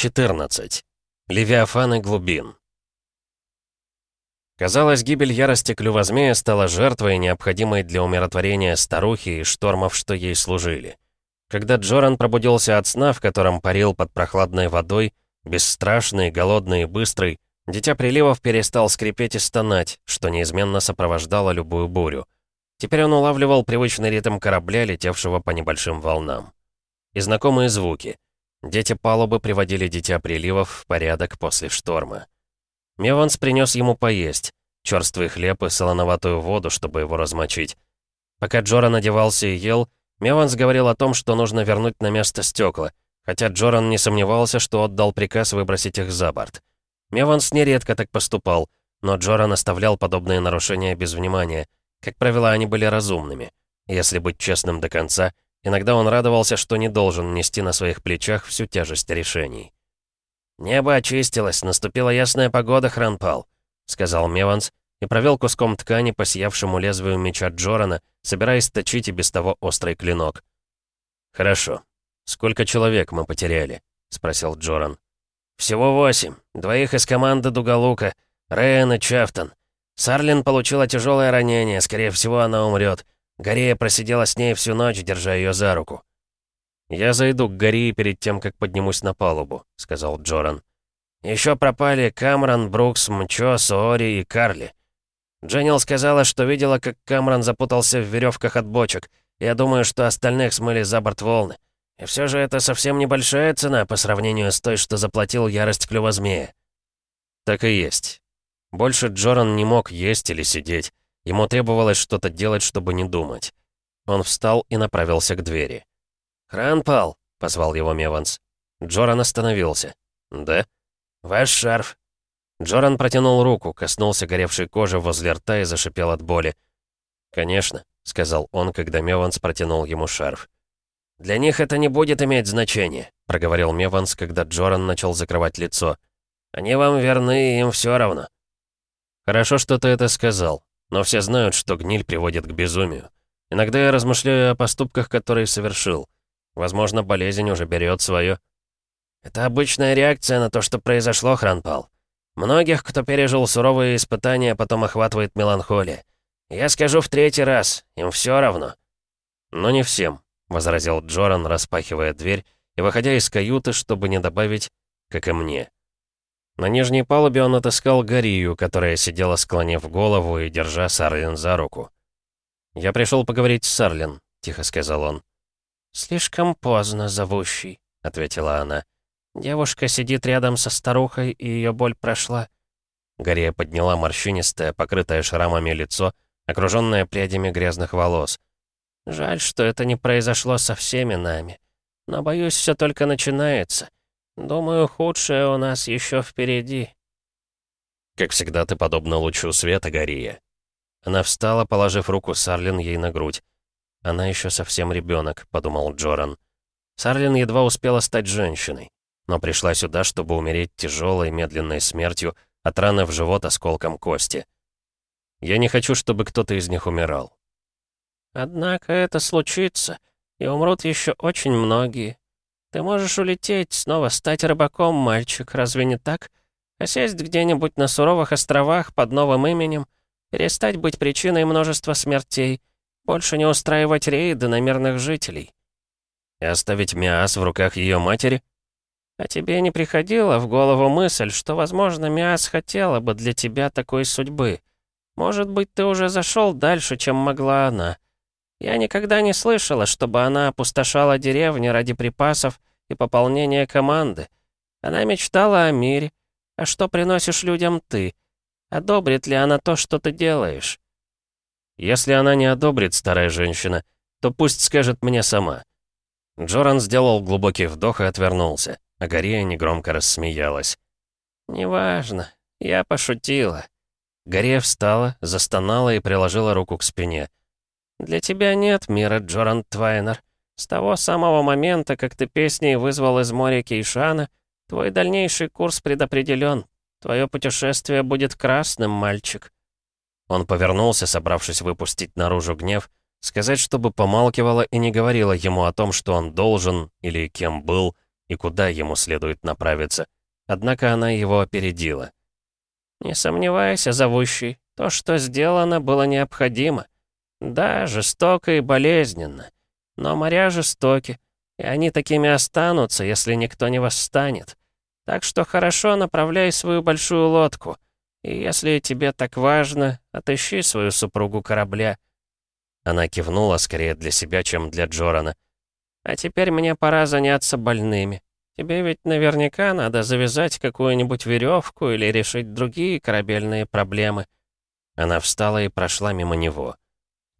14. Левиафаны глубин. Казалось, гибель ярости клювозмея стала жертвой, необходимой для умиротворения старухи и штормов, что ей служили. Когда Джоран пробудился от сна, в котором парил под прохладной водой, бесстрашный, голодный и быстрый, дитя приливов перестал скрипеть и стонать, что неизменно сопровождало любую бурю. Теперь он улавливал привычный ритм корабля, летевшего по небольшим волнам. И знакомые звуки — Дети палубы приводили дитя приливов в порядок после шторма. Меванс принес ему поесть, черствый хлеб и солоноватую воду, чтобы его размочить. Пока Джоран одевался и ел, Меванс говорил о том, что нужно вернуть на место стекла, хотя Джоран не сомневался, что отдал приказ выбросить их за борт. Меванс нередко так поступал, но Джоран оставлял подобные нарушения без внимания. Как правило, они были разумными. Если быть честным до конца — Иногда он радовался, что не должен нести на своих плечах всю тяжесть решений. «Небо очистилось, наступила ясная погода, Хранпал», — сказал Меванс и провел куском ткани по сиявшему лезвию меча Джорана, собираясь точить и без того острый клинок. «Хорошо. Сколько человек мы потеряли?» — спросил Джоран. «Всего восемь. Двоих из команды Дугалука. Рейн и Чафтон. Сарлин получила тяжелое ранение, скорее всего, она умрет. Горея просидела с ней всю ночь, держа ее за руку. «Я зайду к Гарии перед тем, как поднимусь на палубу», — сказал Джоран. «Еще пропали Камран, Брукс, Мчо, Сори и Карли. Дженнил сказала, что видела, как Камран запутался в веревках от бочек. Я думаю, что остальных смыли за борт волны. И все же это совсем небольшая цена по сравнению с той, что заплатил ярость клюва «Так и есть». Больше Джоран не мог есть или сидеть. Ему требовалось что-то делать, чтобы не думать. Он встал и направился к двери. «Хранпал!» — позвал его Меванс. Джоран остановился. «Да?» «Ваш шарф!» Джоран протянул руку, коснулся горевшей кожи возле рта и зашипел от боли. «Конечно», — сказал он, когда Меванс протянул ему шарф. «Для них это не будет иметь значения», — проговорил Меванс, когда Джоран начал закрывать лицо. «Они вам верны, и им все равно». «Хорошо, что ты это сказал», но все знают, что гниль приводит к безумию. Иногда я размышляю о поступках, которые совершил. Возможно, болезнь уже берет свое. Это обычная реакция на то, что произошло, Хранпал. Многих, кто пережил суровые испытания, потом охватывает меланхолия. Я скажу в третий раз, им все равно. Но не всем, возразил Джоран, распахивая дверь и выходя из каюты, чтобы не добавить, как и мне. На нижней палубе он отыскал Гарию, которая сидела, склонив голову и держа Сарлин за руку. «Я пришел поговорить с Сарлин», — тихо сказал он. «Слишком поздно, зовущий», — ответила она. «Девушка сидит рядом со старухой, и ее боль прошла». Гария подняла морщинистое, покрытое шрамами лицо, окруженное прядями грязных волос. «Жаль, что это не произошло со всеми нами. Но, боюсь, все только начинается. Думаю, худшее у нас еще впереди». «Как всегда, ты подобно лучу света, Гория». Она встала, положив руку Сарлин ей на грудь. «Она еще совсем ребенок», — подумал Джоран. Сарлин едва успела стать женщиной, но пришла сюда, чтобы умереть тяжелой, медленной смертью от раны в живот осколком кости. Я не хочу, чтобы кто-то из них умирал. «Однако это случится, и умрут еще очень многие», ты можешь улететь, снова стать рыбаком, мальчик, разве не так? А сесть где-нибудь на суровых островах под новым именем, перестать быть причиной множества смертей, больше не устраивать рейды на мирных жителей. И оставить Миас в руках ее матери? А тебе не приходила в голову мысль, что, возможно, Миас хотела бы для тебя такой судьбы? Может быть, ты уже зашел дальше, чем могла она?» Я никогда не слышала, чтобы она опустошала деревни ради припасов и пополнения команды. Она мечтала о мире. А что приносишь людям ты? Одобрит ли она то, что ты делаешь? Если она не одобрит, старая женщина, то пусть скажет мне сама. Джоран сделал глубокий вдох и отвернулся. А Гория негромко рассмеялась. «Неважно, я пошутила». Гория встала, застонала и приложила руку к спине. Для тебя нет мира, Джоран Твайнер. С того самого момента, как ты песней вызвал из моря Кейшана, твой дальнейший курс предопределен. Твое путешествие будет красным, мальчик». Он повернулся, собравшись выпустить наружу гнев, сказать, чтобы помалкивала и не говорила ему о том, что он должен или кем был, и куда ему следует направиться. Однако она его опередила. «Не сомневайся, зовущий, то, что сделано, было необходимо. Да, жестоко и болезненно. Но моря жестоки, и они такими останутся, если никто не восстанет. Так что хорошо направляй свою большую лодку. И если тебе так важно, отыщи свою супругу корабля». Она кивнула скорее для себя, чем для Джорана. «А теперь мне пора заняться больными. Тебе ведь наверняка надо завязать какую-нибудь веревку или решить другие корабельные проблемы». Она встала и прошла мимо него.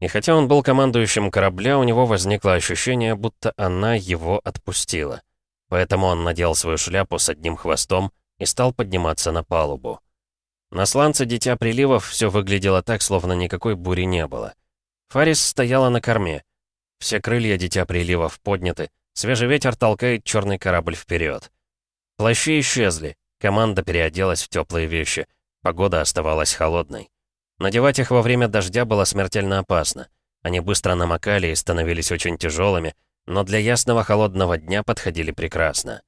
И хотя он был командующим корабля, у него возникло ощущение, будто она его отпустила. Поэтому он надел свою шляпу с одним хвостом и стал подниматься на палубу. На сланце Дитя Приливов все выглядело так, словно никакой бури не было. Фарис стояла на корме. Все крылья Дитя Приливов подняты, свежий ветер толкает черный корабль вперед. Плащи исчезли, команда переоделась в теплые вещи, погода оставалась холодной. Надевать их во время дождя было смертельно опасно. Они быстро намокали и становились очень тяжелыми, но для ясного холодного дня подходили прекрасно.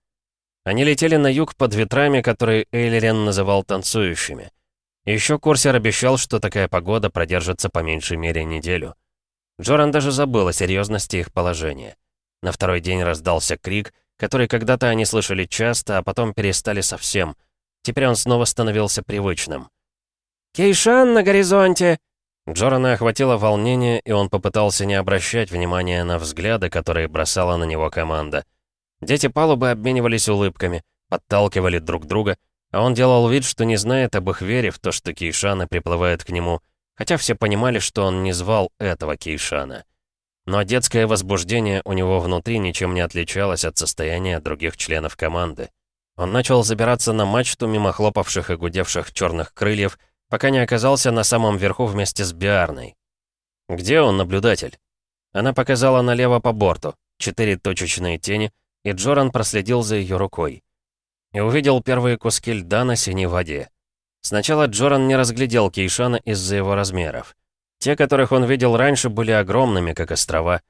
Они летели на юг под ветрами, которые Эйлерен называл танцующими. Еще Корсер обещал, что такая погода продержится по меньшей мере неделю. Джоран даже забыл о серьезности их положения. На второй день раздался крик, который когда-то они слышали часто, а потом перестали совсем. Теперь он снова становился привычным. «Кейшан на горизонте!» Джорана охватило волнение, и он попытался не обращать внимания на взгляды, которые бросала на него команда. Дети палубы обменивались улыбками, подталкивали друг друга, а он делал вид, что не знает об их вере в то, что Кейшана приплывает к нему, хотя все понимали, что он не звал этого Кейшана. Но детское возбуждение у него внутри ничем не отличалось от состояния других членов команды. Он начал забираться на мачту мимо хлопавших и гудевших черных крыльев, пока не оказался на самом верху вместе с Биарной. «Где он, наблюдатель?» Она показала налево по борту, четыре точечные тени, и Джоран проследил за ее рукой. И увидел первые куски льда на синей воде. Сначала Джоран не разглядел Кейшана из-за его размеров. Те, которых он видел раньше, были огромными, как острова.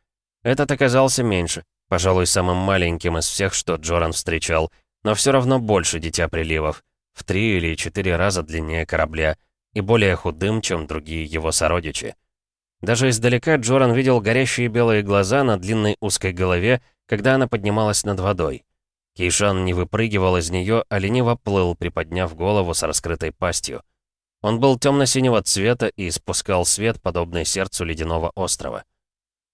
Этот оказался меньше, пожалуй, самым маленьким из всех, что Джоран встречал, но все равно больше Дитя Приливов, в три или четыре раза длиннее корабля — и более худым, чем другие его сородичи. Даже издалека Джоран видел горящие белые глаза на длинной узкой голове, когда она поднималась над водой. Кейшан не выпрыгивал из нее, а лениво плыл, приподняв голову с раскрытой пастью. Он был темно-синего цвета и испускал свет, подобный сердцу ледяного острова.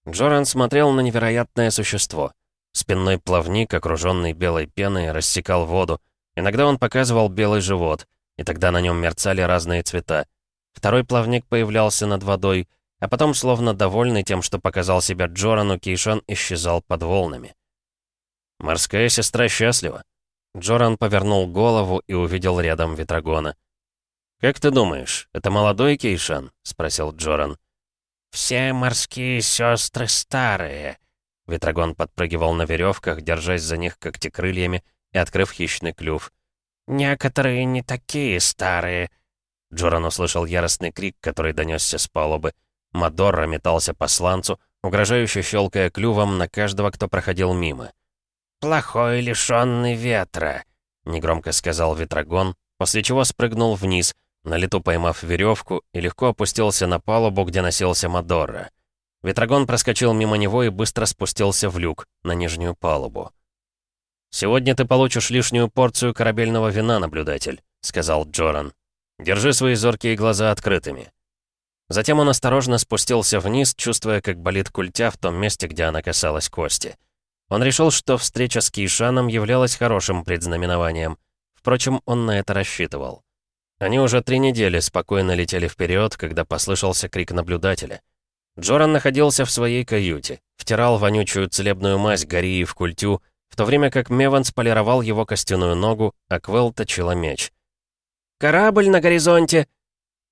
Джоран смотрел на невероятное существо. Спинной плавник, окруженный белой пеной, рассекал воду. Иногда он показывал белый живот — и тогда на нем мерцали разные цвета. Второй плавник появлялся над водой, а потом, словно довольный тем, что показал себя Джорану, Кейшан исчезал под волнами. «Морская сестра счастлива». Джоран повернул голову и увидел рядом Ветрогона. «Как ты думаешь, это молодой Кейшан?» — спросил Джоран. «Все морские сестры старые». Ветрогон подпрыгивал на веревках, держась за них когтекрыльями и открыв хищный клюв. «Некоторые не такие старые». Джоран услышал яростный крик, который донесся с палубы. Мадорра метался по сланцу, угрожающе щелкая клювом на каждого, кто проходил мимо. «Плохой лишённый ветра», — негромко сказал Ветрогон, после чего спрыгнул вниз, на лету поймав веревку и легко опустился на палубу, где носился Мадорра. Ветрогон проскочил мимо него и быстро спустился в люк, на нижнюю палубу. «Сегодня ты получишь лишнюю порцию корабельного вина, наблюдатель», — сказал Джоран. «Держи свои зоркие глаза открытыми». Затем он осторожно спустился вниз, чувствуя, как болит культя в том месте, где она касалась кости. Он решил, что встреча с Кейшаном являлась хорошим предзнаменованием. Впрочем, он на это рассчитывал. Они уже три недели спокойно летели вперед, когда послышался крик наблюдателя. Джоран находился в своей каюте, втирал вонючую целебную мазь Гории в культю, в то время как Меванс полировал его костяную ногу, а Квелл точила меч. «Корабль на горизонте!»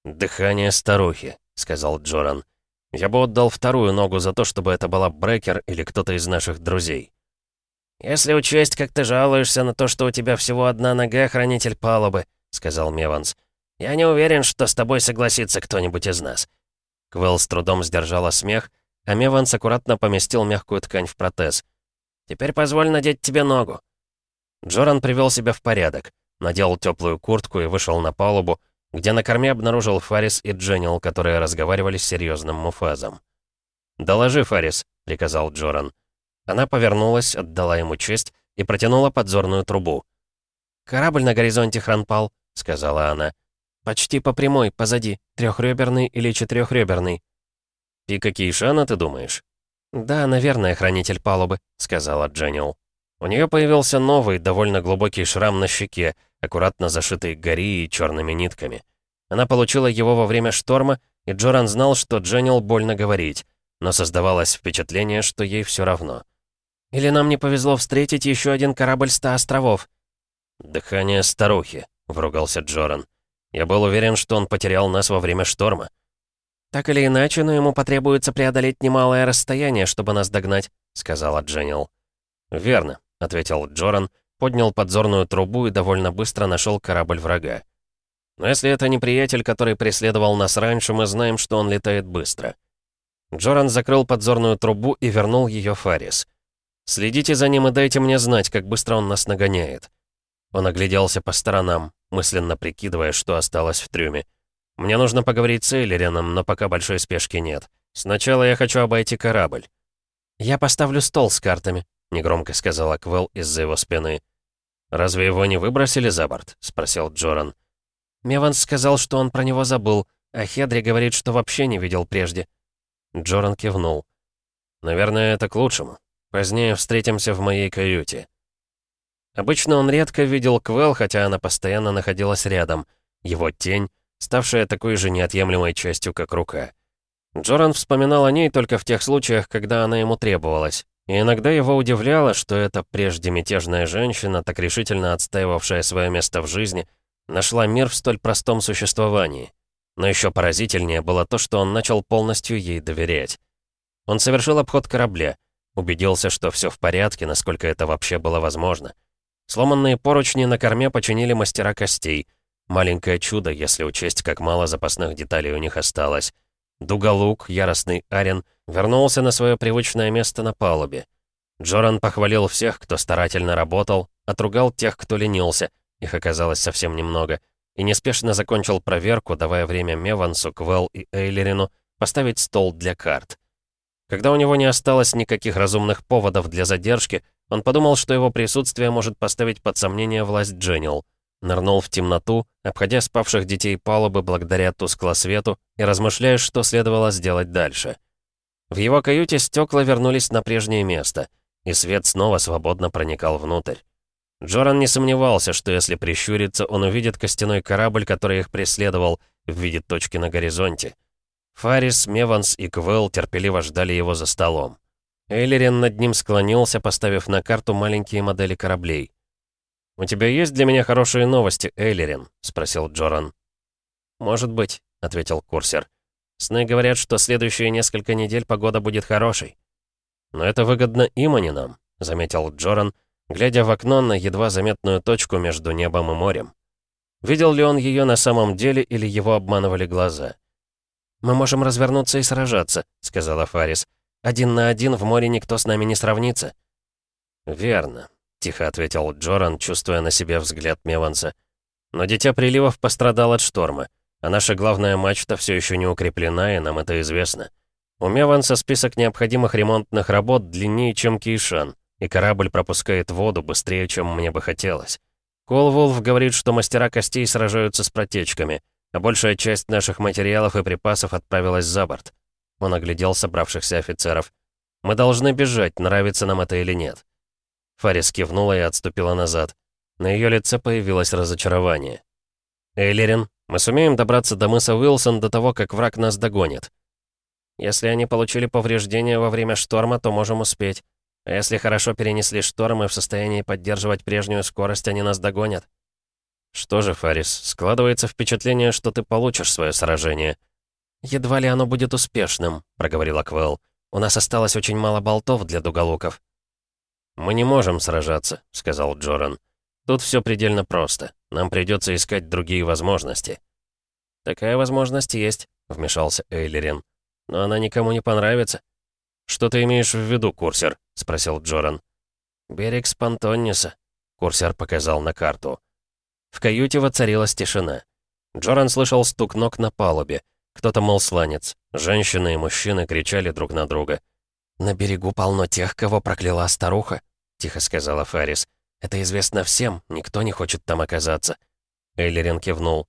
«Дыхание старухи», — сказал Джоран. «Я бы отдал вторую ногу за то, чтобы это была Брекер или кто-то из наших друзей». «Если учесть, как ты жалуешься на то, что у тебя всего одна нога, хранитель палубы», — сказал Меванс. «Я не уверен, что с тобой согласится кто-нибудь из нас». Квелл с трудом сдержала смех, а Меванс аккуратно поместил мягкую ткань в протез — Теперь позволь надеть тебе ногу». Джоран привел себя в порядок, надел теплую куртку и вышел на палубу, где на корме обнаружил Фарис и Дженнил, которые разговаривали с серьезным муфазом. «Доложи, Фарис», — приказал Джоран. Она повернулась, отдала ему честь и протянула подзорную трубу. «Корабль на горизонте хранпал», — сказала она. «Почти по прямой, позади, трехреберный или четырехреберный». «Пика Кейшана, ты думаешь?» «Да, наверное, хранитель палубы», — сказала Дженнил. У нее появился новый, довольно глубокий шрам на щеке, аккуратно зашитый гори и черными нитками. Она получила его во время шторма, и Джоран знал, что Дженнил больно говорить, но создавалось впечатление, что ей все равно. «Или нам не повезло встретить еще один корабль ста островов?» «Дыхание старухи», — вругался Джоран. «Я был уверен, что он потерял нас во время шторма». «Так или иначе, но ему потребуется преодолеть немалое расстояние, чтобы нас догнать», — сказала Дженнил. «Верно», — ответил Джоран, поднял подзорную трубу и довольно быстро нашел корабль врага. «Но если это не приятель, который преследовал нас раньше, мы знаем, что он летает быстро». Джоран закрыл подзорную трубу и вернул ее Фарис. «Следите за ним и дайте мне знать, как быстро он нас нагоняет». Он огляделся по сторонам, мысленно прикидывая, что осталось в трюме. Мне нужно поговорить с Эйлерином, но пока большой спешки нет. Сначала я хочу обойти корабль». «Я поставлю стол с картами», — негромко сказала Квелл из-за его спины. «Разве его не выбросили за борт?» — спросил Джоран. Меванс сказал, что он про него забыл, а Хедри говорит, что вообще не видел прежде. Джоран кивнул. «Наверное, это к лучшему. Позднее встретимся в моей каюте». Обычно он редко видел Квел, хотя она постоянно находилась рядом. Его тень, ставшая такой же неотъемлемой частью, как рука. Джоран вспоминал о ней только в тех случаях, когда она ему требовалась. И иногда его удивляло, что эта прежде мятежная женщина, так решительно отстаивавшая свое место в жизни, нашла мир в столь простом существовании. Но еще поразительнее было то, что он начал полностью ей доверять. Он совершил обход корабля, убедился, что все в порядке, насколько это вообще было возможно. Сломанные поручни на корме починили мастера костей, Маленькое чудо, если учесть, как мало запасных деталей у них осталось. Дуголук, яростный Арен, вернулся на свое привычное место на палубе. Джоран похвалил всех, кто старательно работал, отругал тех, кто ленился, их оказалось совсем немного, и неспешно закончил проверку, давая время Мевансу, Квел и Эйлерину поставить стол для карт. Когда у него не осталось никаких разумных поводов для задержки, он подумал, что его присутствие может поставить под сомнение власть Дженнил нырнул в темноту, обходя спавших детей палубы благодаря тускло свету, и размышляя, что следовало сделать дальше. В его каюте стекла вернулись на прежнее место, и свет снова свободно проникал внутрь. Джоран не сомневался, что если прищуриться, он увидит костяной корабль, который их преследовал, в виде точки на горизонте. Фарис, Меванс и Квелл терпеливо ждали его за столом. Эйлерин над ним склонился, поставив на карту маленькие модели кораблей. «У тебя есть для меня хорошие новости, Эйлерин?» — спросил Джоран. «Может быть», — ответил курсер. «Сны говорят, что следующие несколько недель погода будет хорошей». «Но это выгодно им, а не нам», — заметил Джоран, глядя в окно на едва заметную точку между небом и морем. Видел ли он ее на самом деле или его обманывали глаза? «Мы можем развернуться и сражаться», — сказала Фарис. «Один на один в море никто с нами не сравнится». «Верно», тихо ответил Джоран, чувствуя на себе взгляд Меванса. «Но Дитя Приливов пострадал от шторма, а наша главная мачта все еще не укреплена, и нам это известно. У Меванса список необходимых ремонтных работ длиннее, чем Кейшан, и корабль пропускает воду быстрее, чем мне бы хотелось. Колвулф говорит, что мастера костей сражаются с протечками, а большая часть наших материалов и припасов отправилась за борт». Он оглядел собравшихся офицеров. «Мы должны бежать, нравится нам это или нет. Фарис кивнула и отступила назад. На ее лице появилось разочарование. «Эйлерин, мы сумеем добраться до мыса Уилсон до того, как враг нас догонит». «Если они получили повреждения во время шторма, то можем успеть. А если хорошо перенесли шторм и в состоянии поддерживать прежнюю скорость, они нас догонят». «Что же, Фарис, складывается впечатление, что ты получишь свое сражение». «Едва ли оно будет успешным», — проговорила Квелл. «У нас осталось очень мало болтов для дуголуков». «Мы не можем сражаться», — сказал Джоран. «Тут все предельно просто. Нам придется искать другие возможности». «Такая возможность есть», — вмешался Эйлерин. «Но она никому не понравится». «Что ты имеешь в виду, курсер?» — спросил Джоран. «Берег Спантонниса», — курсер показал на карту. В каюте воцарилась тишина. Джоран слышал стук ног на палубе. Кто-то мол молсланец. Женщины и мужчины кричали друг на друга. «На берегу полно тех, кого прокляла старуха», — тихо сказала Фарис. «Это известно всем, никто не хочет там оказаться». Эйлерин кивнул.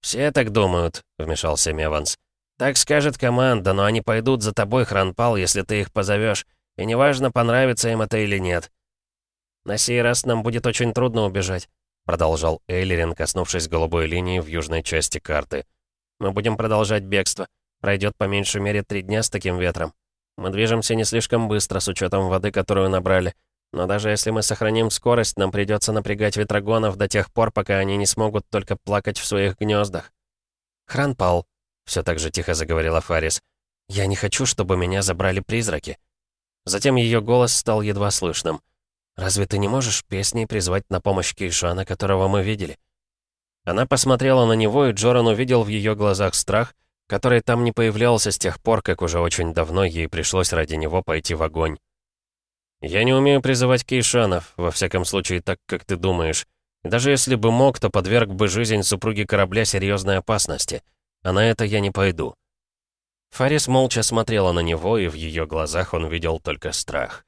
«Все так думают», — вмешался Меванс. «Так скажет команда, но они пойдут за тобой, Хранпал, если ты их позовешь, и неважно, понравится им это или нет». «На сей раз нам будет очень трудно убежать», — продолжал Эйлерин, коснувшись голубой линии в южной части карты. «Мы будем продолжать бегство. Пройдет по меньшей мере три дня с таким ветром. Мы движемся не слишком быстро, с учетом воды, которую набрали. Но даже если мы сохраним скорость, нам придется напрягать ветрогонов до тех пор, пока они не смогут только плакать в своих гнездах. Хранпал, все так же тихо заговорила Фарис. «Я не хочу, чтобы меня забрали призраки». Затем ее голос стал едва слышным. «Разве ты не можешь песней призвать на помощь Кейшана, которого мы видели?» Она посмотрела на него, и Джоран увидел в ее глазах страх, который там не появлялся с тех пор, как уже очень давно ей пришлось ради него пойти в огонь. Я не умею призывать кейшанов, во всяком случае так, как ты думаешь. И даже если бы мог, то подверг бы жизнь супруги корабля серьезной опасности. А на это я не пойду». Фарис молча смотрела на него, и в ее глазах он видел только страх.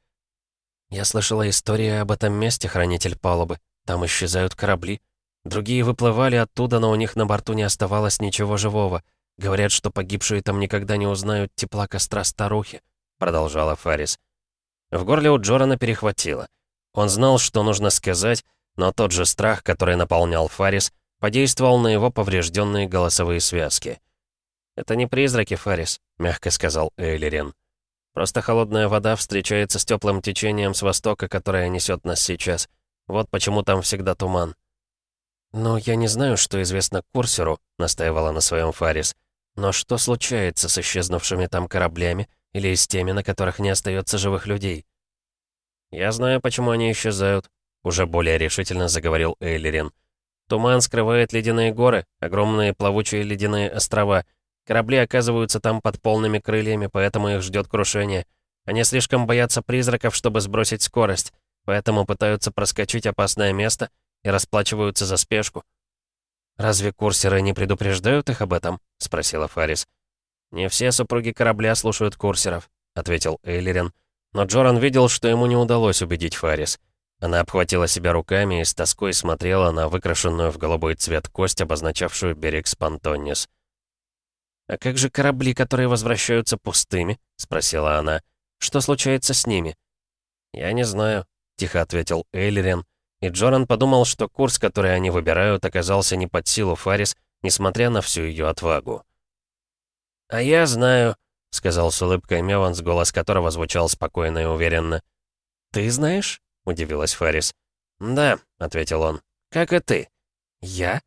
«Я слышала историю об этом месте, хранитель палубы. Там исчезают корабли. Другие выплывали оттуда, но у них на борту не оставалось ничего живого. Говорят, что погибшие там никогда не узнают тепла костра старухи», — продолжала Фарис. В горле у Джорана перехватило. Он знал, что нужно сказать, но тот же страх, который наполнял Фарис, подействовал на его поврежденные голосовые связки. «Это не призраки, Фарис», — мягко сказал Эйлерин. «Просто холодная вода встречается с теплым течением с востока, которое несет нас сейчас. Вот почему там всегда туман». «Но я не знаю, что известно Курсеру», — настаивала на своем Фарис. «Но что случается с исчезнувшими там кораблями?» Или с теми, на которых не остается живых людей. «Я знаю, почему они исчезают», — уже более решительно заговорил Эйлерин. «Туман скрывает ледяные горы, огромные плавучие ледяные острова. Корабли оказываются там под полными крыльями, поэтому их ждет крушение. Они слишком боятся призраков, чтобы сбросить скорость, поэтому пытаются проскочить опасное место и расплачиваются за спешку». «Разве курсеры не предупреждают их об этом?» — спросила Фарис. «Не все супруги корабля слушают курсеров», — ответил Эйлерин. Но Джоран видел, что ему не удалось убедить Фарис. Она обхватила себя руками и с тоской смотрела на выкрашенную в голубой цвет кость, обозначавшую берег Спантоннис. «А как же корабли, которые возвращаются пустыми?» — спросила она. «Что случается с ними?» «Я не знаю», — тихо ответил Эйлерин. И Джоран подумал, что курс, который они выбирают, оказался не под силу Фарис, несмотря на всю ее отвагу. «А я знаю», — сказал с улыбкой Меванс, голос которого звучал спокойно и уверенно. «Ты знаешь?» — удивилась Фарис. «Да», — ответил он. «Как и ты». «Я?»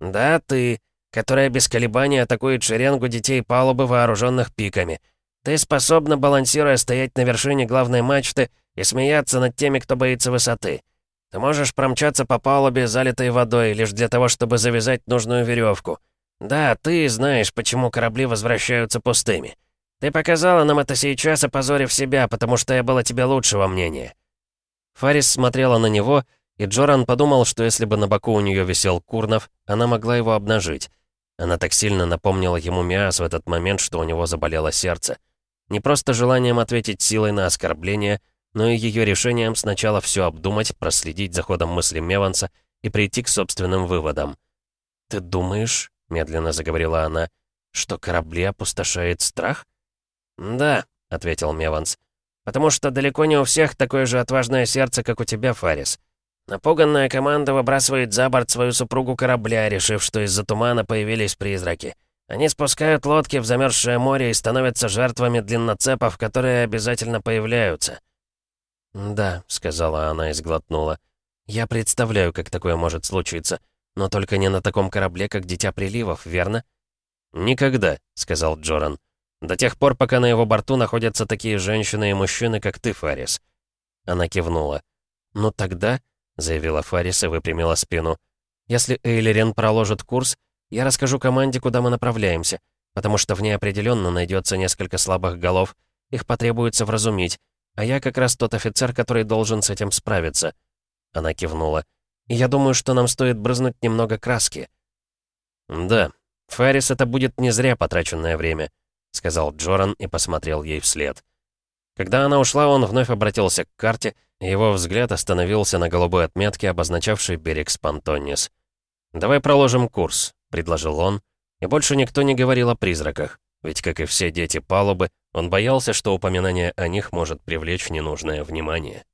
«Да, ты, которая без колебаний атакует шеренгу детей палубы, вооруженных пиками. Ты способна, балансируя, стоять на вершине главной мачты и смеяться над теми, кто боится высоты. Ты можешь промчаться по палубе, залитой водой, лишь для того, чтобы завязать нужную веревку. «Да, ты знаешь, почему корабли возвращаются пустыми. Ты показала нам это сейчас, опозорив себя, потому что я была тебе лучшего мнения». Фарис смотрела на него, и Джоран подумал, что если бы на боку у нее висел Курнов, она могла его обнажить. Она так сильно напомнила ему Миас в этот момент, что у него заболело сердце. Не просто желанием ответить силой на оскорбление, но и ее решением сначала все обдумать, проследить за ходом мысли Меванса и прийти к собственным выводам. «Ты думаешь, — медленно заговорила она, — «что корабли опустошает страх?» «Да», — ответил Меванс, — «потому что далеко не у всех такое же отважное сердце, как у тебя, Фарис. Напуганная команда выбрасывает за борт свою супругу корабля, решив, что из-за тумана появились призраки. Они спускают лодки в замерзшее море и становятся жертвами длинноцепов, которые обязательно появляются». «Да», — сказала она и сглотнула, — «я представляю, как такое может случиться». Но только не на таком корабле, как Дитя Приливов, верно? «Никогда», — сказал Джоран. «До тех пор, пока на его борту находятся такие женщины и мужчины, как ты, Фарис». Она кивнула. Но тогда», — заявила Фарис и выпрямила спину, «если Эйлерен проложит курс, я расскажу команде, куда мы направляемся, потому что в ней определенно найдется несколько слабых голов, их потребуется вразумить, а я как раз тот офицер, который должен с этим справиться». Она кивнула. Я думаю, что нам стоит брызнуть немного краски». «Да, Фарис это будет не зря потраченное время», — сказал Джоран и посмотрел ей вслед. Когда она ушла, он вновь обратился к карте, и его взгляд остановился на голубой отметке, обозначавшей берег Спантонис. «Давай проложим курс», — предложил он, и больше никто не говорил о призраках, ведь, как и все дети палубы, он боялся, что упоминание о них может привлечь ненужное внимание.